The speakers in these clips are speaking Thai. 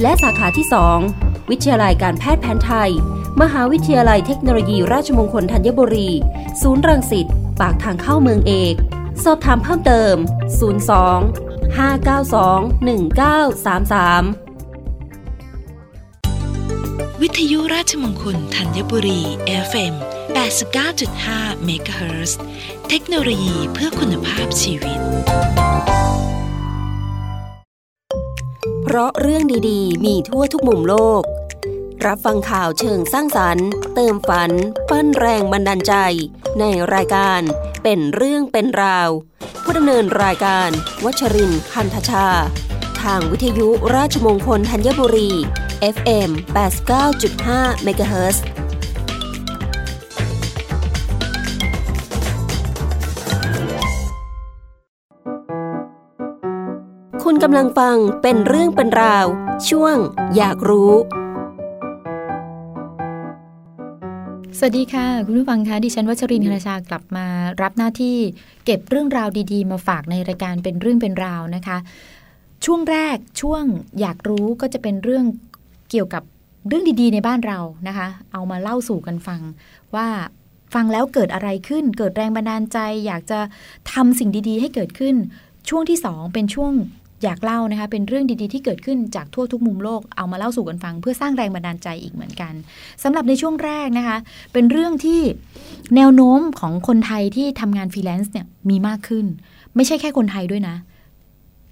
และสาขาที่ 2 วิทยาลัยการแพทย์แผนไทย มหาวิทยาลัยเทคโนโลยีราชมงคลธัญบุรี ศูนย์รังสิต ปากทางเข้าเมืองเอก สอบถามเพิ่มเติม 02 592 1933 วิทยุราชมงคลธัญบุรี FM 89.5เมกะเฮิรตเทคโนโลยีเพื่อคุณภาพชีวิต เพราะเรื่องดีๆ มีทั่วทุกมุมโลก รับฟังข่าวเชิงสร้างสรรค์ เติมฝัน ปั้นแรงบันดาลใจ ในรายการเป็นเรื่องเป็นราว ผู้ดำเนินรายการ วัชรินทร์คันธชา ทางวิทยุราชมงคลธัญบุรี FM 89.5เมกะเคุณกำลังฟังเป็นเรื่องเป็นราว ช่วง อยากรู้ สวัสดีค่ะ คุณผู้ฟังคะดิฉันวัชรินทร์คณชากลับมารับหน้าที่เก็บเรื่องราวดีๆ มาฝากในรายการเป็นเรื่องเป็นราวนะคะ ช่วงแรกช่วงอยากรู้ก็จะเป็นเรื่องเกี่ยวกับเรื่องดีๆ ในบ้านเรานะคะ เอามาเล่าสู่กันฟังว่าฟังแล้วเกิดอะไรขึ้น เกิดแรงบันดาลใจ อยากจะทำสิ่งดีๆ ให้เกิดขึ้น ช่วงที่ 2 เป็นช่วง อยากเล่านะคะเป็นเรื่องดีๆที่เกิดขึ้นจากทั่วทุกมุมโลกเอามาเล่าสู่กันฟัง เพื่อสร้างแรงบันดาลใจอีกเหมือนกันสำหรับในช่วงแรกนะคะ เป็นเรื่องที่แนวโน้มของคนไทยที่ทำงานฟรีแลนซ์เนี่ยมีมากขึ้น ไม่ใช่แค่คนไทยด้วยนะ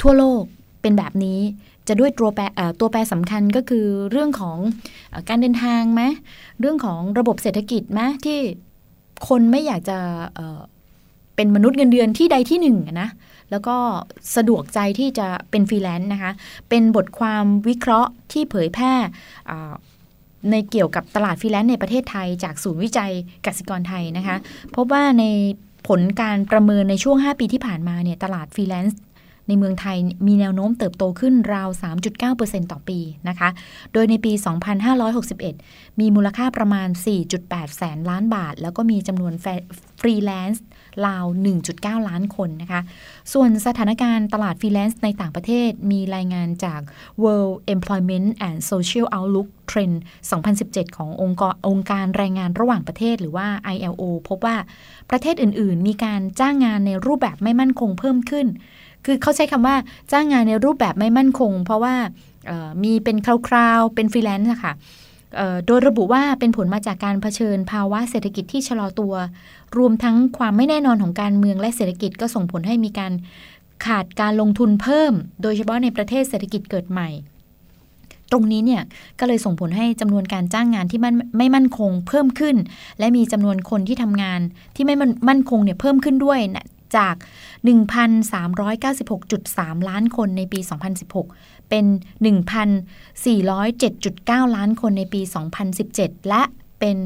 ทั่วโลกเป็นแบบนี้จะด้วยตัวแปรตัวแปรสำคัญก็คือเรื่องของการเดินทางไหมเรื่องของระบบเศรษฐกิจไหมที่คนไม่อยากจะ เป็นมนุษย์เงินเดือนที่ใดที่หนึ่งนะแล้วก็สะดวกใจที่จะเป็นฟรีแลนซ์นะคะ เป็นบทความวิเคราะห์ที่เผยแพร่ในเกี่ยวกับตลาดฟรีแลนซ์ในประเทศไทย จากศูนย์วิจัยกสิกรไทยนะคะพบว่าในผลการประเมินในช่วง 5 ปีที่ผ่านมาเนี่ยตลาดฟรีแลนซ์ ในเมืองไทยมีแนวโน้มเติบโตขึ้นราว 3.9%ต่อปีนะคะ โดยในปี 2561 มีมูลค่าประมาณ 4.8 แสนล้านบาท แล้วก็มีจำนวนฟรีแลนซ์ราว 1.9 ล้านคนนะคะ ส่วนสถานการณ์ตลาดฟรีแลนซ์ในต่างประเทศมีรายงานจาก World Employment and Social Outlook Trend 2017 ขององค์กรองค์การแรงงานระหว่างประเทศหรือว่า ILO พบว่าประเทศอื่น ๆ มีการจ้างงานในรูปแบบไม่มั่นคงเพิ่มขึ้น คือเขาใช้คำว่าจ้างงานในรูปแบบไม่มั่นคง เพราะว่ามีเป็นคราวๆ เป็นฟรีแลนซ์นะคะโดยระบุว่าเป็นผลมาจากการเผชิญภาวะเศรษฐกิจที่ชะลอตัว รวมทั้งความไม่แน่นอนของการเมืองและเศรษฐกิจก็ส่งผลให้มีการขาดการลงทุนเพิ่ม โดยเฉพาะในประเทศเศรษฐกิจเกิดใหม่ ตรงนี้เนี่ยก็เลยส่งผลให้จำนวนการจ้างงานที่มันไม่มั่นคงเพิ่มขึ้น และมีจำนวนคนที่ทำงานที่ไม่มั่นคงเนี่ยเพิ่มขึ้นด้วยนะ จาก 1,396.3 ล้านคนในปี 2016 เป็น 1,407.9 ล้านคนในปี 2017 และเป็น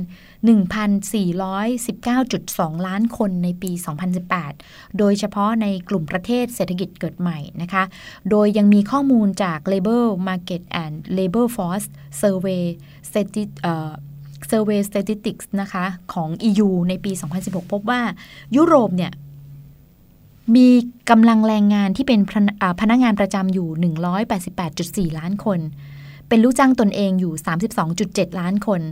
1,419.2 ล้านคนในปี 2018 โดยเฉพาะในกลุ่มประเทศเศรษฐกิจเกิดใหม่นะคะ โดยยังมีข้อมูลจาก Labor Market and Labor Force Survey Survey Statistics นะคะ ของ EU ในปี 2016 พบว่ายุโรปเนี่ย มีกำลังแรงงานที่เป็นพนักงานประจำอยู่ 188.4 ล้านคน เป็นลูกจ้างตนเองอยู่ 32.7 ล้านคน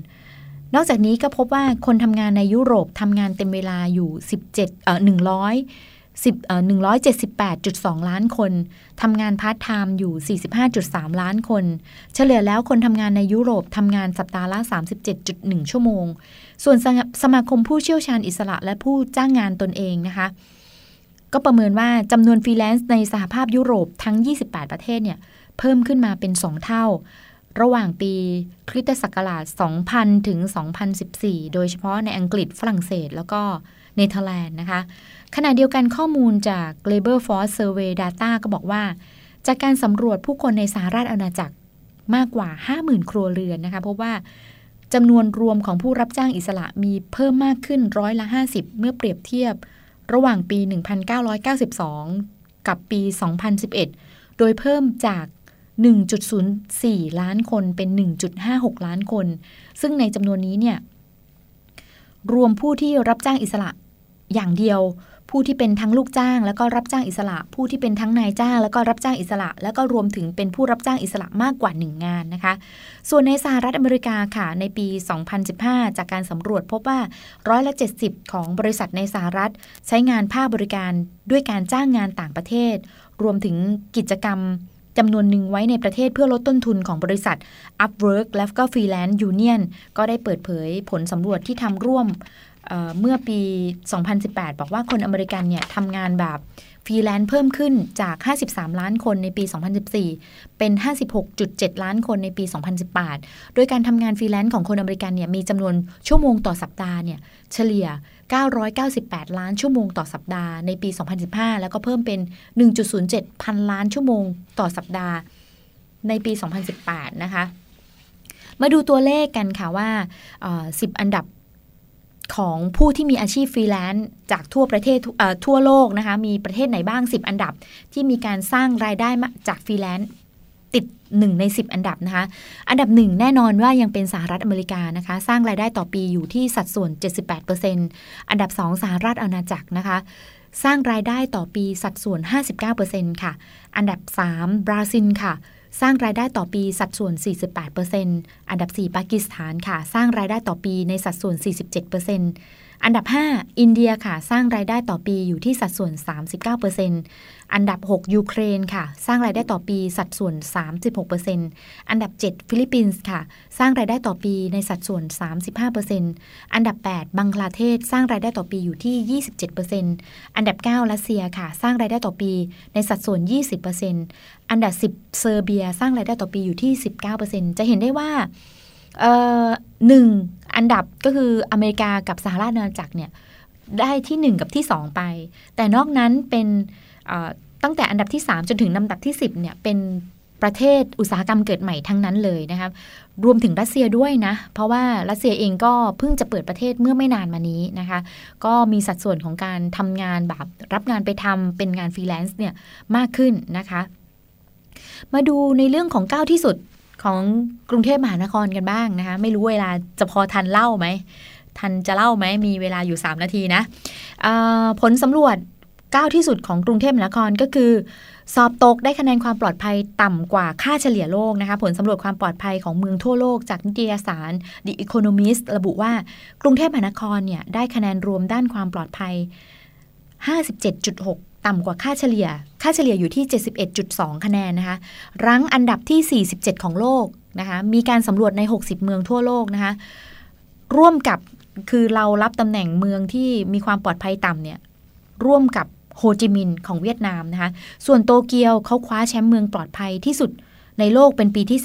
นอกจากนี้ก็พบว่าคนทำงานในยุโรปทำงานเต็มเวลาอยู่ 17เอ่อ100 10เอ่อ178.2 ล้านคน ทำงานพาร์ทไทม์อยู่ 45.3 ล้านคน เฉลี่ยแล้วคนทำงานในยุโรปทำงานสัปดาห์ละ 37.1 ชั่วโมง ส่วนสมาคมผู้เชี่ยวชาญอิสระและผู้จ้างงานตนเองนะคะ ก็ประเมินว่าจำนวนฟรีแลนซ์ในสหภาพยุโรปทั้ง 28 ประเทศเนี่ยเพิ่มขึ้นมาเป็น 2 เท่า ระหว่างปีคริสตศักราช 2000 ถึง 2014 โดยเฉพาะในอังกฤษฝรั่งเศส แล้วก็เนเธอร์แลนด์นะคะ ขณะเดียวกันข้อมูลจาก Labor Force Survey Data ก็บอกว่า จากการสำรวจผู้คนในสหราชอาณาจักรมากกว่า 50,000 ครัวเรือนนะคะพบว่าจำนวนรวมของผู้รับจ้างอิสระมีเพิ่มมากขึ้นร้อยละ 50 เมื่อเปรียบเทียบ ระหว่างปี 1992 กับปี 2011 โดยเพิ่มจาก 1.04 ล้านคนเป็น 1.56 ล้านคน ซึ่งในจำนวนนี้เนี่ยรวมผู้ที่รับจ้างอิสระอย่างเดียว ผู้ที่เป็นทั้งลูกจ้าง แล้วก็รับจ้างอิสระ ผู้ที่เป็นทั้งนายจ้าง แล้วก็รับจ้างอิสระ แล้วก็รวมถึงเป็นผู้รับจ้างอิสระมากกว่า 1 งานนะคะ ส่วนในสหรัฐอเมริกาค่ะในปี 2015 จากการสำรวจพบว่าร้อยละ70 ของบริษัทในสหรัฐ ใช้งานภาคบริการด้วยการจ้างงานต่างประเทศ รวมถึงกิจกรรมจำนวนหนึ่งไว้ในประเทศเพื่อลดต้นทุนของบริษัท Upwork และก็ Freelance Union ก็ได้เปิดเผยผลสำรวจที่ทำร่วม เมื่อปี 2018 บอกว่าคนอเมริกันเนี่ยทำงานแบบฟรีแลนซ์เพิ่มขึ้นจาก 53 ล้านคนในปี 2014 เป็น 56.7 ล้านคนในปี 2018 โดยการทำงานฟรีแลนซ์ของคนอเมริกันเนี่ยมีจำนวนชั่วโมงต่อสัปดาห์เนี่ยเฉลี่ย 998 ล้านชั่วโมงต่อสัปดาห์ในปี 2015 แล้วก็เพิ่มเป็น 1.07 พันล้านชั่วโมงต่อสัปดาห์ในปี 2018 นะคะ มาดูตัวเลขกันค่ะว่า 10 อันดับ ของผู้ที่มีอาชีพฟรีแลนซ์จากทั่วประเทศทั่วโลกนะคะ มีประเทศไหนบ้าง 10 อันดับ ที่มีการสร้างรายได้จากฟรีแลนซ์ติด 1 ใน 10 อันดับนะคะ อันดับ 1 แน่นอนว่ายังเป็นสหรัฐอเมริกานะคะ สร้างรายได้ต่อปีอยู่ที่สัดส่วน 78%อันดับ 2 สหรัฐอาณาจักรนะคะ สร้างรายได้ต่อปีสัดส่วน 59%ค่ะ อันดับ 3 บราซิลค่ะ สร้างรายได้ต่อปีสัดส่วน 48%อันดับ 4 ปากีสถานค่ะ สร้างรายได้ต่อปีในสัดส่วน 47% อันดับ 5 อินเดียค่ะ สร้างรายได้ต่อปีอยู่ที่สัดส่วน 39%อันดับ 6 ยูเครนค่ะ สร้างรายได้ต่อปีสัดส่วน 36%อันดับ 7 ฟิลิปปินส์ค่ะ สร้างรายได้ต่อปีในสัดส่วน 35%อันดับ 8 บังคลาเทศ สร้างรายได้ต่อปีอยู่ที่ 27%อันดับ 9 รัสเซียค่ะ สร้างรายได้ต่อปีในสัดส่วน 20%อันดับ 10 เซอร์เบีย สร้างรายได้ต่อปีอยู่ที่ 19%จะเห็นได้ว่า หนึ่งอันดับก็คืออเมริกากับสหราชอาณาจักรเนี่ยได้ที่ 1 กับที่ 2 ไป แต่นอกนั้นเป็นตั้งแต่อันดับที่ 3 จนถึงลำดับที่ 10เนี่ยเป็นประเทศอุตสาหกรรมเกิดใหม่ทั้งนั้นเลยนะครับรวมถึงรัสเซียด้วยนะ เพราะว่ารัสเซียเองก็เพิ่งจะเปิดประเทศเมื่อไม่นานมานี้นะคะ ก็มีสัดส่วนของการทำงานแบบรับงานไปทำเป็นงานฟรีแลนซ์เนี่ยมากขึ้นนะคะ มาดูในเรื่องของก้าวที่สุด ของกรุงเทพมหานครกันบ้างนะคะ ไม่รู้เวลาจะพอทันเล่าไหม ทันจะเล่าไหม มีเวลาอยู่ 3 นาทีนะผลสำรวจก้าวที่สุดของกรุงเทพมหานครก็คือ สอบตกได้คะแนนความปลอดภัยต่ำกว่าค่าเฉลี่ยโลกนะคะผลสำรวจความปลอดภัยของเมืองทั่วโลกจากนิตยสาร The Economist ระบุว่ากรุงเทพมหานครเนี่ยได้คะแนนรวมด้านความปลอดภัย 57.6 ต่ำกว่าค่าเฉลี่ย ค่าเฉลี่ยอยู่ที่ 71.2 คะแนนนะคะ รั้งอันดับที่ 47 ของโลกนะคะ มีการสำรวจใน 60 เมืองทั่วโลกนะคะ ร่วมกับคือเรารับตำแหน่งเมืองที่มีความปลอดภัยต่ำเนี่ย ร่วมกับโฮจิมินห์ของเวียดนามนะคะ ส่วนโตเกียวเขาคว้าแชมป์เมืองปลอดภัยที่สุดในโลกเป็นปีที่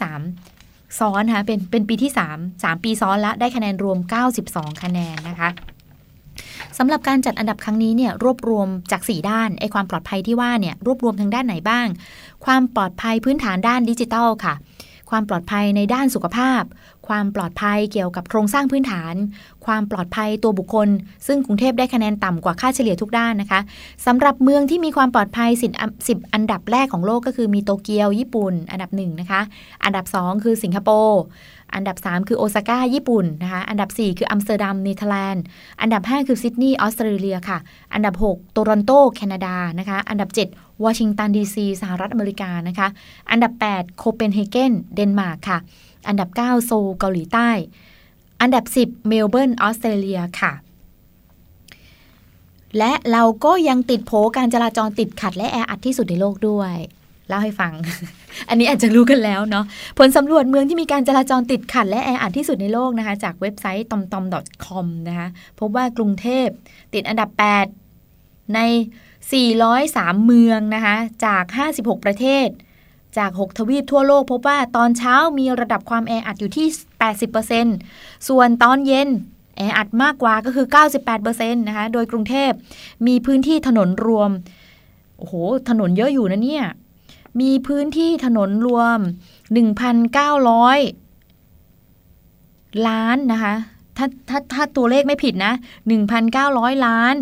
3 ซ้อนนะคะเป็นเป็นปีที่ 3 3 ปีซ้อนละได้คะแนนรวม 92 คะแนนนะคะ สำหรับการจัดอันดับครั้งนี้เนี่ยรวบรวมจาก 4 ด้านไอความปลอดภัยที่ว่าเนี่ยรวบรวมทางด้านไหนบ้าง ความปลอดภัยพื้นฐานด้านดิจิทัลค่ะ ความปลอดภัยในด้านสุขภาพ ความปลอดภัยเกี่ยวกับโครงสร้างพื้นฐาน ความปลอดภัยตัวบุคคล ซึ่งกรุงเทพได้คะแนนต่ำกว่าค่าเฉลี่ยทุกด้านนะคะสำหรับเมืองที่มีความปลอดภัยสิบอันดับแรกของโลกก็คือมีโตเกียวญี่ปุ่น อันดับ1นะคะอันดับ 2 คือสิงคโปร์อันดับ 3 คือโอซาก้าญี่ปุ่นนะคะอันดับ 4 คืออัมสเตอร์ดัมเนเธอร์แลนด์อันดับ 5 คือซิดนีย์ออสเตรเลียค่ะ อันดับ 6 โตรอนโตแคนาดานะคะอันดับ 7วอชิงตันดีซีสหรัฐอเมริกานะคะอันดับ 8 โคเปนเฮเกนเดนมาร์กค่ะ อันดับ 9 โซลเกาหลีใต้ อันดับ 10 เมลเบิร์นออสเตรเลียค่ะและเราก็ยังติดโผการจราจรติดขัดและแออัดที่สุดในโลกด้วยเล่าให้ฟัง อันนี้อาจจะรู้กันแล้วเนาะผลสำรวจเมืองที่มีการจราจรติดขัดและแออัดที่สุดในโลกนะคะ จากเว็บไซต์ tomtom.com นะคะพบว่ากรุงเทพติดอันดับ 8 ใน 403 เมืองนะคะ จาก 56 ประเทศ จาก 6 ทวีปทั่วโลกพบว่าตอนเช้ามีระดับความแออัดอยู่ที่ 80%ส่วนตอนเย็นแออัดมากกว่าก็คือ 98%นะคะ โดยกรุงเทพมีพื้นที่ถนนรวม โอ้โห ถนนเยอะอยู่นะเนี่ย มีพื้นที่ถนนรวม 1,900 ล้านนะคะ ถ้าถ้าถ้าตัวเลขไม่ผิดนะ 1,900 ล้าน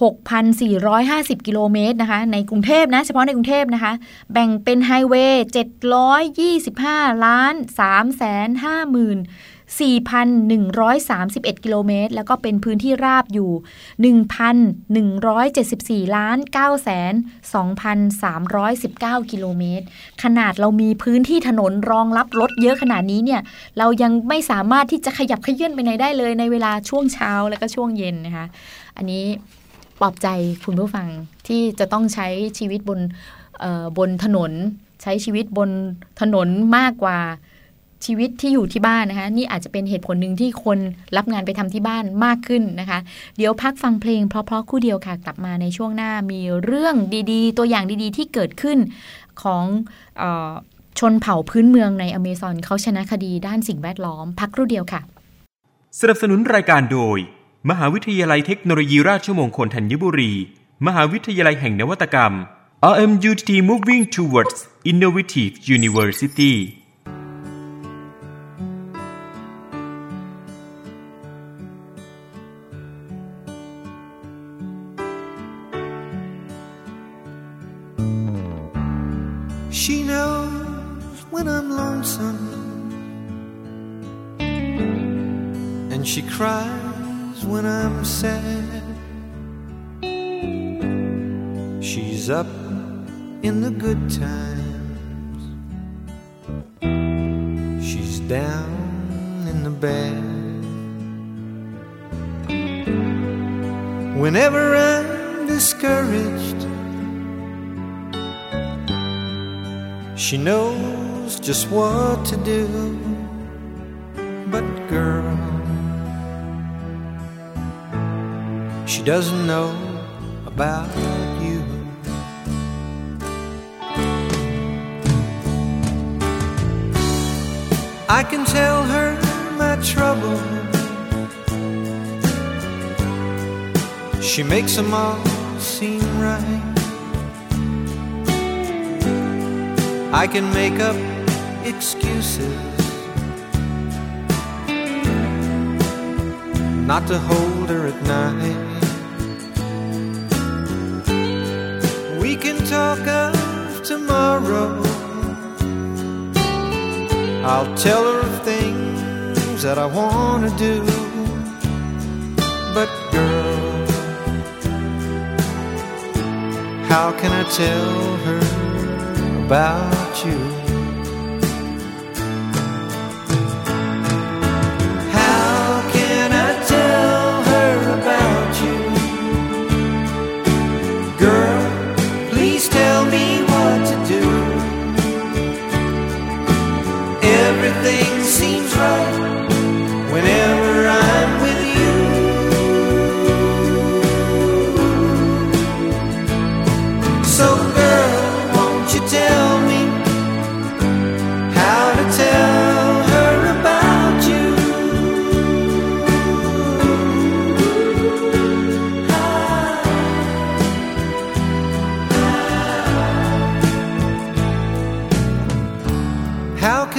6,450 กิโลเมตรนะคะ ในกรุงเทพนะ เฉพาะในกรุงเทพนะคะ แบ่งเป็นไฮเวย์725 ล้าน3 5 0 0 0 4,131 กิโลเมตร แล้วก็เป็นพื้นที่ราบอยู่ 1,174 ล้าน9แสน2,319 กิโลเมตร ขนาดเรามีพื้นที่ถนนรองรับรถเยอะขนาดนี้เนี่ย เรายังไม่สามารถที่จะขยับขยื่นไปไหนได้เลยในเวลาช่วงเช้าแล้วก็ช่วงเย็นนะคะ อันนี้ ปลอบใจคุณผู้ฟังที่จะต้องใช้ชีวิตบนบนถนน ใช้ชีวิตบนถนนมากกว่าชีวิตที่อยู่ที่บ้านนะคะ นี่อาจจะเป็นเหตุผลหนึ่งที่คนรับงานไปทำที่บ้านมากขึ้นนะคะ เดี๋ยวพักฟังเพลงเพราะๆคู่เดียวค่ะ กลับมาในช่วงหน้ามีเรื่องดีๆ ตัวอย่างดีๆ ที่เกิดขึ้นของออชนเผ่าพื้นเมืองในอเมซอนเขาชนะคดีด้านสิ่งแวดล้อม พักครู่เดียวค่ะ สนับสนุนรายการโดย มหาวิทยาลัยเทคโนโลยีราชมงคลธัญบุรี มหาวิทยาลัยแห่งนวัตกรรม RMUTT Moving Towards Innovative University when I'm lonesome, and she cries when I'm sad. She's up in the good times, she's down in the bad. Whenever I'm discouraged, she knows just what to do. But, girl, doesn't know about you. I can tell her my trouble. She makes them all seem right. I can make up excuses not to hold her at night. Tomorrow. I'll tell her of things that I want to do. But, girl, how can I tell her about you?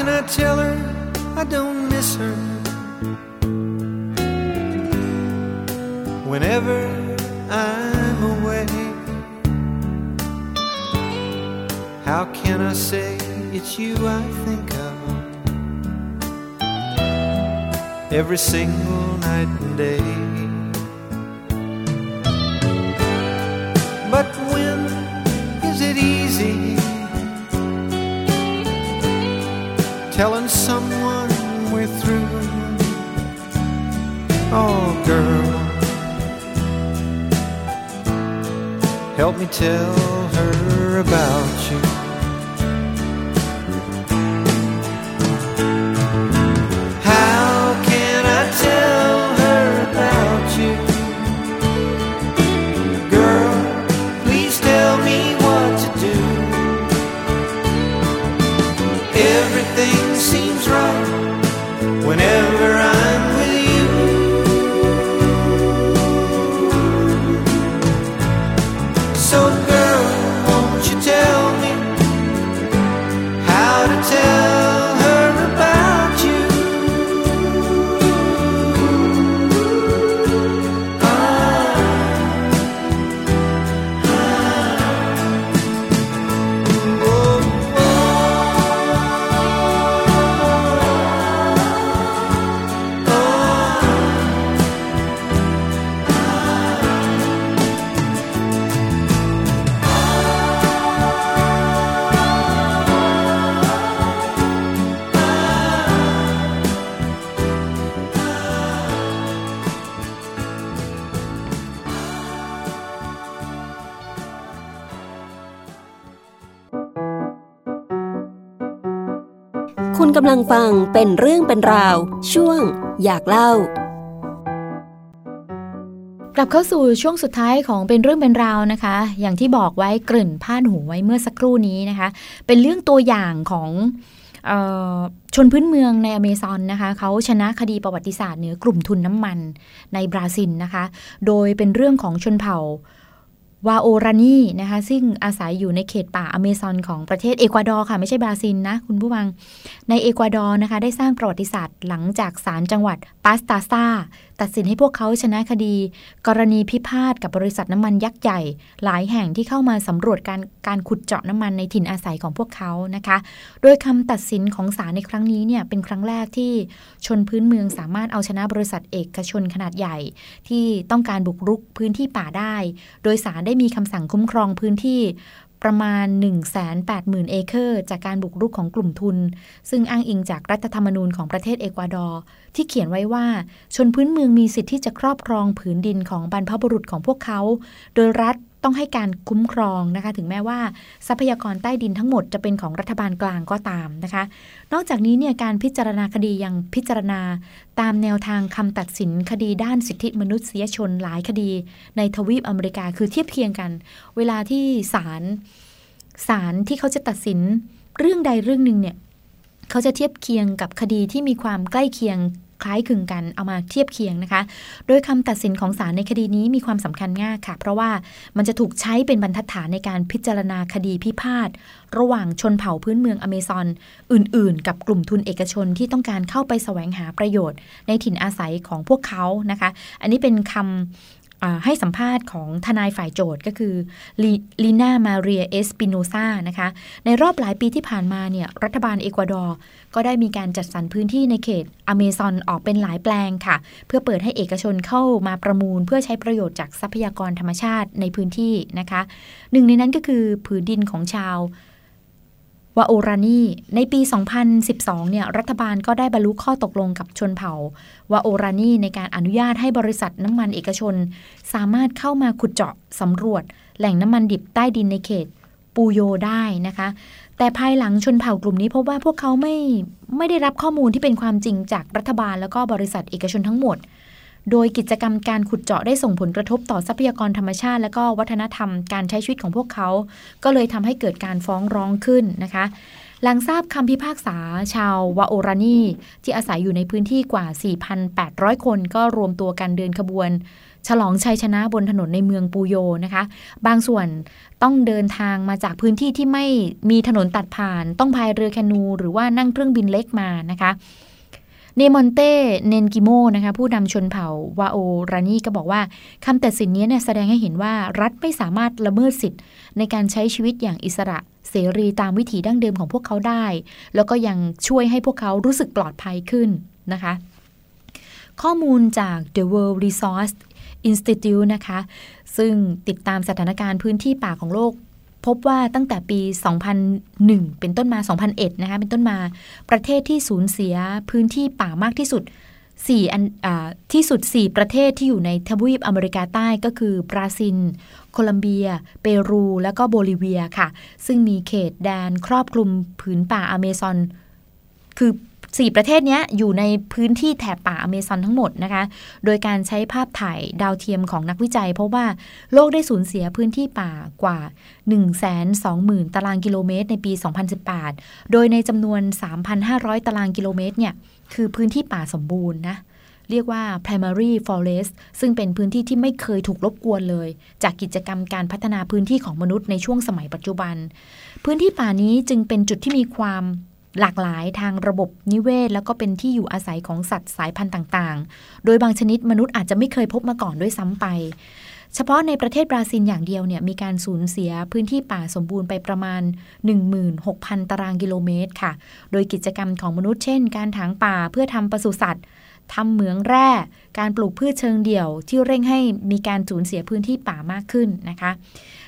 Can I tell her I don't miss her? Whenever I'm away, how can I say it's you I think of every single night and day? Telling someone we're through. Oh, girl, help me tell her about you. คุณกำลังฟังเป็นเรื่องเป็นราว ช่วง อยากเล่า กลับเข้าสู่ช่วงสุดท้ายของเป็นเรื่องเป็นราวนะคะ อย่างที่บอกไว้เกริ่นพาดหูไว้เมื่อสักครู่นี้นะคะ เป็นเรื่องตัวอย่างของชนพื้นเมืองในอเมซอนนะคะเขาชนะคดีประวัติศาสตร์เหนือกลุ่มทุนน้ำมันในบราซิลนะคะ โดยเป็นเรื่องของชนเผ่า วาโอรานีนะคะซึ่งอาศัยอยู่ในเขตป่าอเมซอนของประเทศเอกวาดอร์ค่ะ ไม่ใช่บราซิลนะ คุณผู้ฟัง ในเอกวาดอร์นะคะ ได้สร้างประวัติศาสตร์หลังจากศาลจังหวัดปาสตาซา ตัดสินให้พวกเขาชนะคดี กรณีพิพาทกับบริษัทน้ำมันยักษ์ใหญ่ หลายแห่งที่เข้ามาสำรวจการการขุดเจาะน้ำมันในถิ่นอาศัยของพวกเขานะคะ โดยคำตัดสินของศาลในครั้งนี้เนี่ยเป็นครั้งแรกที่ชนพื้นเมืองสามารถเอาชนะบริษัทเอกชนขนาดใหญ่ ที่ต้องการบุกรุกพื้นที่ป่าได้ โดยศาลได้มีคำสั่งคุ้มครองพื้นที่ ประมาณ 180,000 เอเคอร์ จากการบุกรุกของกลุ่มทุน ซึ่งอ้างอิงจากรัฐธรรมนูญของประเทศเอกวาดอร์ ที่เขียนไว้ว่า ชนพื้นเมืองมีสิทธิ์ที่จะครอบครองผืนดินของบรรพบุรุษของพวกเขา โดยรัฐ ต้องให้การคุ้มครองนะคะ ถึงแม้ว่าทรัพยากรใต้ดินทั้งหมดจะเป็นของรัฐบาลกลางก็ตามนะคะ นอกจากนี้เนี่ยการพิจารณาคดียังพิจารณาตามแนวทางคำตัดสินคดีด้านสิทธิมนุษยชนหลายคดี ในทวีปอเมริกาคือเทียบเคียงกัน เวลาที่ศาลศาลที่เขาจะตัดสินเรื่องใดเรื่องหนึ่งเนี่ยเขาจะเทียบเคียงกับคดีที่มีความใกล้เคียง คล้ายคลึงกันเอามาเทียบเคียงนะคะ โดยคำตัดสินของศาลในคดีนี้มีความสำคัญมากค่ะ เพราะว่ามันจะถูกใช้เป็นบรรทัดฐานในการพิจารณาคดีพิพาทระหว่างชนเผ่าพื้นเมืองอเมซอนอื่น ๆ กับกลุ่มทุนเอกชนที่ต้องการเข้าไปแสวงหาประโยชน์ ในถิ่นอาศัยของพวกเขานะคะ อันนี้เป็นคำ ให้สัมภาษณ์ของทนายฝ่ายโจทก์ก็คือลีนามาเรียเอสปิโนซานะคะ ในรอบหลายปีที่ผ่านมาเนี่ยรัฐบาลเอกวาดอร์ก็ได้มีการจัดสรรพื้นที่ในเขตอเมซอนออกเป็นหลายแปลงค่ะ เพื่อเปิดให้เอกชนเข้ามาประมูล เพื่อใช้ประโยชน์จากทรัพยากรธรรมชาติในพื้นที่นะคะ หนึ่งในนั้นก็คือผืนดินของชาว วาโอรานีในปี 2012 เนี่ย รัฐบาลก็ได้บรรลุข้อตกลงกับชนเผ่าวาโอรานีในการอนุญาตให้บริษัทน้ำมันเอกชน สามารถเข้ามาขุดเจาะสำรวจ แหล่งน้ำมันดิบใต้ดินในเขตปูโยได้นะคะ แต่ภายหลังชนเผ่ากลุ่มนี้พบว่าพวกเขาไม่ไม่ได้รับข้อมูลที่เป็นความจริงจากรัฐบาลแล้วก็บริษัทเอกชนทั้งหมด โดยกิจกรรมการขุดเจาะได้ส่งผลกระทบต่อทรัพยากรธรรมชาติ และก็วัฒนธรรมการใช้ชีวิตของพวกเขา ก็เลยทำให้เกิดการฟ้องร้องขึ้นนะคะ หลังทราบคำพิพากษาชาววาโอรานีที่อาศัยอยู่ในพื้นที่กว่า 4,800 คนก็รวมตัวกันเดินขบวนฉลองชัยชนะบนถนนในเมืองปูโยนะคะ บางส่วนต้องเดินทางมาจากพื้นที่ที่ไม่มีถนนตัดผ่าน ต้องพายเรือแคนู หรือว่านั่งเครื่องบินเล็กมานะคะ เนมอนเต้เนนกิโมนะคะผู้นำชนเผ่าวาโอรานีก็บอกว่าคำตัดสินนี้เนี่ยแสดงให้เห็นว่ารัฐไม่สามารถละเมิดสิทธิ์ ในการใช้ชีวิตอย่างอิสระเสรีตามวิถีดั้งเดิมของพวกเขาได้ แล้วก็ยังช่วยให้พวกเขารู้สึกปลอดภัยขึ้นนะคะ ข้อมูลจาก The World Resource Institute นะคะ ซึ่งติดตามสถานการณ์พื้นที่ป่าของโลก พบว่าตั้งแต่ปี 2001 เป็นต้นมา 2001 นะคะ เป็นต้นมา ประเทศที่สูญเสียพื้นที่ป่ามากที่สุด4อันที่สุด 4 ประเทศที่อยู่ในทวีปอเมริกาใต้ก็คือ บราซิล โคลัมเบีย เปรู และก็โบลิเวียค่ะ ซึ่งมีเขตแดนครอบคลุมผืนป่าอเมซอน คือ สี่ประเทศนี้อยู่ในพื้นที่แถบป่าอเมซอนทั้งหมดนะคะ โดยการใช้ภาพถ่ายดาวเทียมของนักวิจัย เพราะว่าโลกได้สูญเสียพื้นที่ป่ากว่า 120,000 ตารางกิโลเมตรในปี 2018 โดยในจำนวน 3,500 ตารางกิโลเมตรเนี่ยคือพื้นที่ป่าสมบูรณ์นะเรียกว่า primary forest ซึ่งเป็นพื้นที่ที่ไม่เคยถูกรบกวนเลย จากกิจกรรมการพัฒนาพื้นที่ของมนุษย์ในช่วงสมัยปัจจุบัน พื้นที่ป่านี้จึงเป็นจุดที่มีความ หลากหลายทางระบบนิเวศ แล้วก็เป็นที่อยู่อาศัยของสัตว์สายพันธุ์ต่างๆ โดยบางชนิดมนุษย์อาจจะไม่เคยพบมาก่อนด้วยซ้ำไป เฉพาะในประเทศบราซิลอย่างเดียวเนี่ยมีการสูญเสียพื้นที่ป่าสมบูรณ์ไปประมาณ 16,000 ตารางกิโลเมตรค่ะ โดยกิจกรรมของมนุษย์เช่น การถางป่าเพื่อทำปศุสัตว์ ทำเหมืองแร่ การปลูกพืชเชิงเดี่ยว ที่เร่งให้มีการสูญเสียพื้นที่ป่ามากขึ้นนะคะ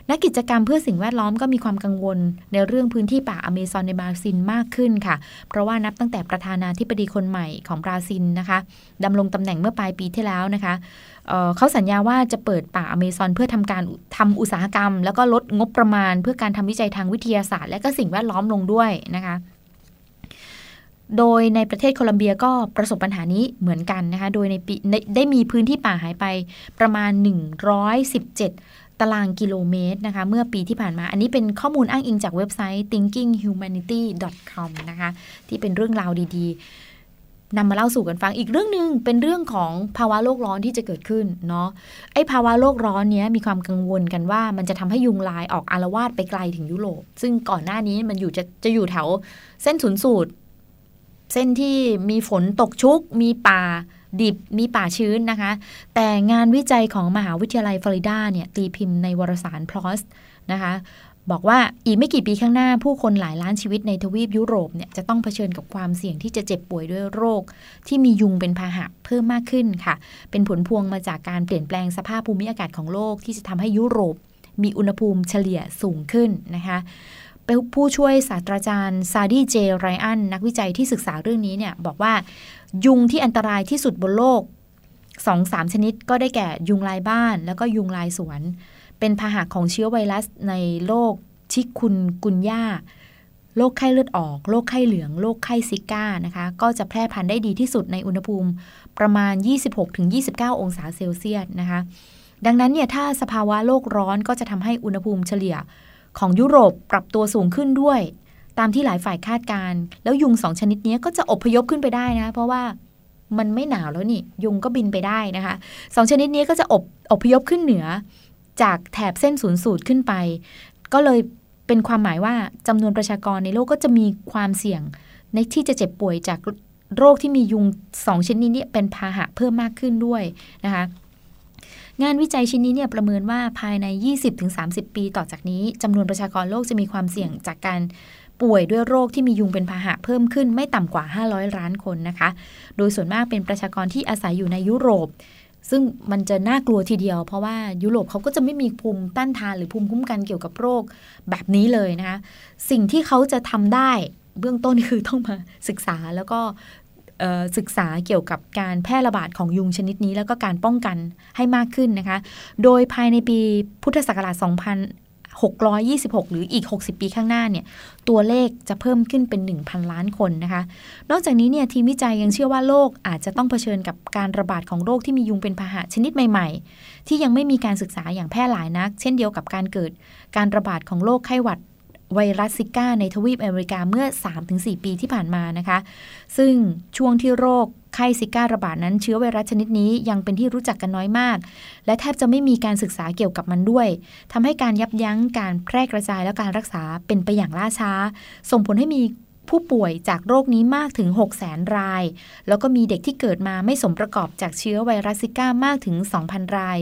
นักกิจกรรมเพื่อสิ่งแวดล้อมก็มีความกังวล ในเรื่องพื้นที่ป่าอเมซอนในบราซิลมากขึ้นค่ะ เพราะว่านับตั้งแต่ประธานาธิบดีคนใหม่ของบราซิลนะคะดำรงตำแหน่งเมื่อปลายปีที่แล้วนะคะเเขาสัญญาว่าจะเปิดป่าอเมซอนเพื่อทำการทำอุตสาหกรรม แล้วก็ลดงบประมาณ เพื่อการทำวิจัยทางวิทยาศาสตร์ และก็สิ่งแวดล้อมลงด้วยนะคะ โดยในประเทศโคลัมเบียก็ประสบปัญหานี้เหมือนกันนะคะ โดยในปีได้มีพื้นที่ป่าหายไปประมาณ 117 ตารางกิโลเมตรนะคะ เมื่อปีที่ผ่านมา อันนี้เป็นข้อมูลอ้างอิงจากเว็บไซต์ thinkinghumanity.com นะคะ ที่เป็นเรื่องราวดีๆนำมาเล่าสู่กันฟังอีกเรื่องหนึ่งเป็นเรื่องของภาวะโลกร้อนที่จะเกิดขึ้นเนาะไอ้ภาวะโลกร้อนเนี้ยมีความกังวลกันว่ามันจะทำให้ยุงลายออกอารวาสไปไกลถึงยุโรป ซึ่งก่อนหน้านี้มันอยู่จะจะอยู่แถวเส้นศูนย์สูตร เส้นที่มีฝนตกชุก มีป่าดิบมีป่าชื้นนะคะ แต่งานวิจัยของมหาวิทยาลัยฟลอริดาเนี่ยตีพิมพ์ในวารสาร PLOS นะคะบอกว่าอีกไม่กี่ปีข้างหน้าผู้คนหลายล้านชีวิตในทวีปยุโรปเนี่ยจะต้องเผชิญกับความเสี่ยงที่จะเจ็บป่วยด้วยโรค ที่มียุงเป็นพาหะเพิ่มมากขึ้นค่ะ เป็นผลพวงมาจากการเปลี่ยนแปลงสภาพภูมิอากาศของโลกที่จะทำให้ยุโรป มีอุณหภูมิเฉลี่ยสูงขึ้นนะคะ ผู้ช่วยศาสตราจารย์ซาดีเจไรอันนักวิจัยที่ศึกษาเรื่องนี้เนี่ยบอกว่ายุงที่อันตรายที่สุดบนโลกสองสามชนิดก็ได้แก่ยุงลายบ้าน แล้วก็ยุงลายสวน เป็นพาหะของเชื้อไวรัสในโรคชิคุนกุนย่าโรคไข้เลือดออก โรคไข้เหลือง โรคไข้ซิก้านะคะ ก็จะแพร่พันธุ์ได้ดีที่สุดในอุณหภูมิประมาณ 26-29 องศาเซลเซียสนะคะ ดังนั้นเนี่ยถ้าสภาวะโลกร้อนก็จะทำให้อุณหภูมิเฉลี่ย ของยุโรปปรับตัวสูงขึ้นด้วย ตามที่หลายฝ่ายคาดการ แล้วยุงสองชนิดนี้ก็จะอบพยพขึ้นไปได้นะ เพราะว่ามันไม่หนาวแล้วนี่ ยุงก็บินไปได้นะคะสองชนิดนี้ก็จะอบอบพยพขึ้นเหนือ จากแถบเส้นศูนย์สูตรขึ้นไป ก็เลยเป็นความหมายว่าจำนวนประชากรในโลกก็จะมีความเสี่ยง ในที่จะเจ็บป่วยจากโรคที่มียุงสองชนิดนี้เป็นพาหะเพิ่มมากขึ้นด้วยนะคะ งานวิจัยชิ้นนี้เนี่ยประเมินว่าภายใน 20-30 ปีต่อจากนี้จำนวนประชากรโลกจะมีความเสี่ยงจากการป่วยด้วยโรคที่มียุงเป็นพาหะเพิ่มขึ้นไม่ต่ำกว่า 500 ล้านคนนะคะ โดยส่วนมากเป็นประชากรที่อาศัยอยู่ในยุโรป ซึ่งมันจะน่ากลัวทีเดียว เพราะว่ายุโรปเขาก็จะไม่มีภูมิต้านทานหรือภูมิคุ้มกันเกี่ยวกับโรคแบบนี้เลยนะคะ สิ่งที่เขาจะทำได้เบื้องต้นคือต้องมาศึกษาแล้วก็ ศึกษาเกี่ยวกับการแพร่ระบาดของยุงชนิดนี้ แล้วก็การป้องกันให้มากขึ้นนะคะ โดยภายในปีพุทธศักราช 2626 หรืออีก 60 ปีข้างหน้าเนี่ยตัวเลขจะเพิ่มขึ้นเป็น 1,000 ล้านคนนะคะ นอกจากนี้เนี่ยทีมวิจัยยังเชื่อว่าโลกอาจจะต้องเผชิญกับการระบาดของโรคที่มียุงเป็นพาหะชนิดใหม่ๆ ที่ยังไม่มีการศึกษาอย่างแพร่หลายนัก เช่นเดียวกับการเกิดการระบาดของโรคไข้หวัด ไวรัสซิก้าในทวีปอเมริกาเมื่อ 3-4 ปีที่ผ่านมานะคะ ซึ่งช่วงที่โรคไข้ซิก้าระบาดนั้นเชื้อไวรัสชนิดนี้ยังเป็นที่รู้จักกันน้อยมาก และแทบจะไม่มีการศึกษาเกี่ยวกับมันด้วยทำให้การยับยั้งการแพร่กระจายและการรักษาเป็นไปอย่างล่าช้า ส่งผลให้มี ผู้ป่วยจากโรคนี้มากถึง 6 0 0 0 0 ราย แล้วก็มีเด็กที่เกิดมาไม่สมประกอบจากเชื้อไวรัสซิก้ามากถึง 2,000 ราย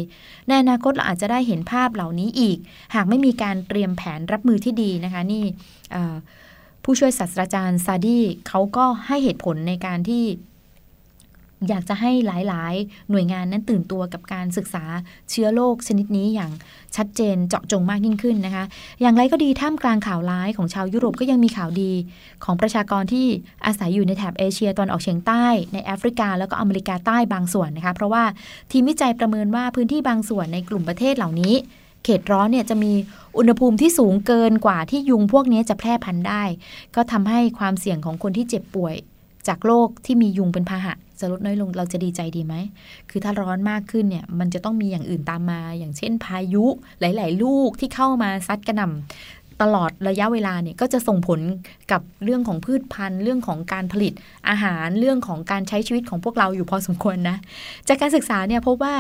ในอนาคตเราอาจจะได้เห็นภาพเหล่านี้อีก หากไม่มีการเตรียมแผนรับมือที่ดีนะคะนี่ผู้ช่วยศาสตราจารย์ซาดีเขาก็ให้เหตุผลในการที่ อยากจะให้หลายๆ หน่วยงานนั้นตื่นตัวกับการศึกษาเชื้อโรคชนิดนี้อย่างชัดเจนเจาะจงมากยิ่งขึ้นนะคะ อย่างไรก็ดีท่ามกลางข่าวร้ายของชาวยุโรปก็ยังมีข่าวดี ของประชากรที่อาศัยอยู่ในแถบเอเชียตอนออกเฉียงใต้ในแอฟริกา แล้วก็อเมริกาใต้บางส่วนนะคะ เพราะว่าทีมวิจัยประเมินว่าพื้นที่บางส่วนในกลุ่มประเทศเหล่านี้ เขตร้อนเนี่ยจะมีอุณหภูมิที่สูงเกินกว่าที่ยุงพวกนี้จะแพร่พันธุ์ได้ ก็ทำให้ความเสี่ยงของคนที่เจ็บป่วย จากโรคที่มียุงเป็นพาหะจะลดน้อยลงเราจะดีใจดีไหม คือถ้าร้อนมากขึ้นเนี่ย มันจะต้องมีอย่างอื่นตามมา อย่างเช่นพายุหลาย ๆ ลูกที่เข้ามาซัดกระหน่ำตลอดระยะเวลาเนี่ยก็จะส่งผลกับเรื่องของพืชพันธุ์ เรื่องของการผลิตอาหารเรื่องของการใช้ชีวิตของพวกเราอยู่พอสมควรนะ จากการศึกษาเนี่ยพบว่า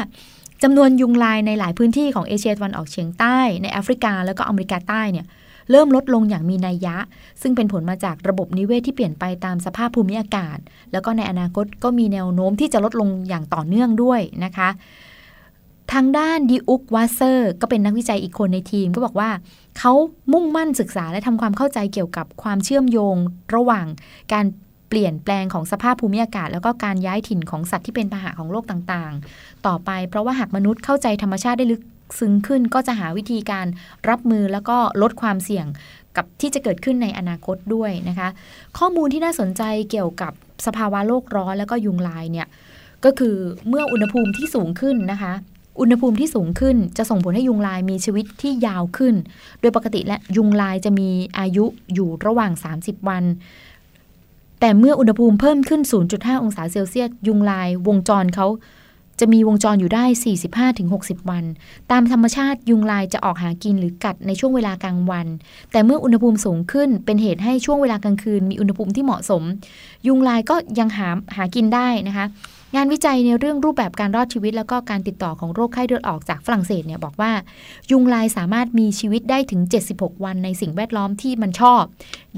จำนวนยุงลายในหลายพื้นที่ของเอเชียตะวันออกเฉียงใต้ในแอฟริกาแล้วก็อเมริกาใต้เนี่ย เริ่มลดลงอย่างมีนัยยะ ซึ่งเป็นผลมาจากระบบนิเวศที่เปลี่ยนไปตามสภาพภูมิอากาศ แล้วก็ในอนาคตก็มีแนวโน้มที่จะลดลงอย่างต่อเนื่องด้วยนะคะ ทางด้านดิอุกวาเซอร์ก็เป็นนักวิจัยอีกคนในทีมก็บอกว่าเขามุ่งมั่นศึกษาและทำความเข้าใจเกี่ยวกับความเชื่อมโยงระหว่างการเปลี่ยนแปลงของสภาพภูมิอากาศ แล้วก็การย้ายถิ่นของสัตว์ที่เป็นพาหะของโลกต่างๆ ต่อไปเพราะว่าหากมนุษย์เข้าใจธรรมชาติได้ลึก ซึ้งขึ้นก็จะหาวิธีการรับมือแล้วก็ลดความเสี่ยงกับที่จะเกิดขึ้นในอนาคตด้วยนะคะ ข้อมูลที่น่าสนใจเกี่ยวกับสภาวะโลกร้อนแล้วก็ยุงลายเนี่ยก็คือเมื่ออุณหภูมิที่สูงขึ้นนะคะ อุณหภูมิที่สูงขึ้นจะส่งผลให้ยุงลายมีชีวิตที่ยาวขึ้น โดยปกติและยุงลายจะมีอายุอยู่ระหว่าง 30 วัน แต่เมื่ออุณหภูมิเพิ่มขึ้น 0.5 องศาเซลเซียสยุงลายวงจรเขา จะมีวงจรอยู่ได้ 45-60 วัน ตามธรรมชาติยุงลายจะออกหากินหรือกัดในช่วงเวลากลางวัน แต่เมื่ออุณหภูมิสูงขึ้นเป็นเหตุให้ช่วงเวลากลางคืน มีอุณหภูมิที่เหมาะสม ยุงลายก็ยังหาหากินได้นะคะ งานวิจัยในเรื่องรูปแบบการรอดชีวิต แล้วก็การติดต่อของโรคไข้เลือดออกจากฝรั่งเศสเนี่ยบอกว่า ยุงลายสามารถมีชีวิตได้ถึง 76 วันในสิ่งแวดล้อมที่มันชอบ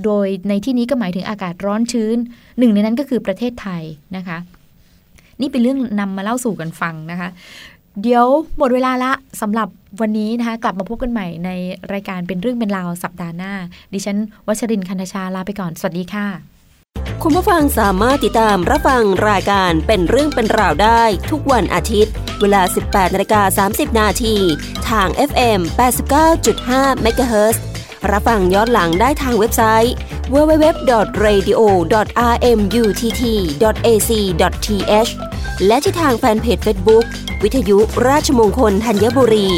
โดยในที่นี้ก็หมายถึงอากาศร้อนชื้น หนึ่งในนั้นก็คือประเทศไทยนะคะ นี่เป็นเรื่องนำมาเล่าสู่กันฟังนะคะ เดี๋ยวหมดเวลาละสำหรับวันนี้นะคะ กลับมาพบกันใหม่ในรายการเป็นเรื่องเป็นราวสัปดาห์หน้า ดิฉันวัชรินคันธชาลาไปก่อน สวัสดีค่ะ คุณผู้ฟังสามารถติดตามรับฟังรายการเป็นเรื่องเป็นราวได้ ทุกวันอาทิตย์ เวลา 18นาฬิกา30 นาทีทาง FM 89.5 MHz รับฟังย้อนหลังได้ทางเว็บไซต์ www.radio.rmutt.ac.th และที่ทางแฟนเพจ Facebook วิทยุราชมงคลธัญบุรี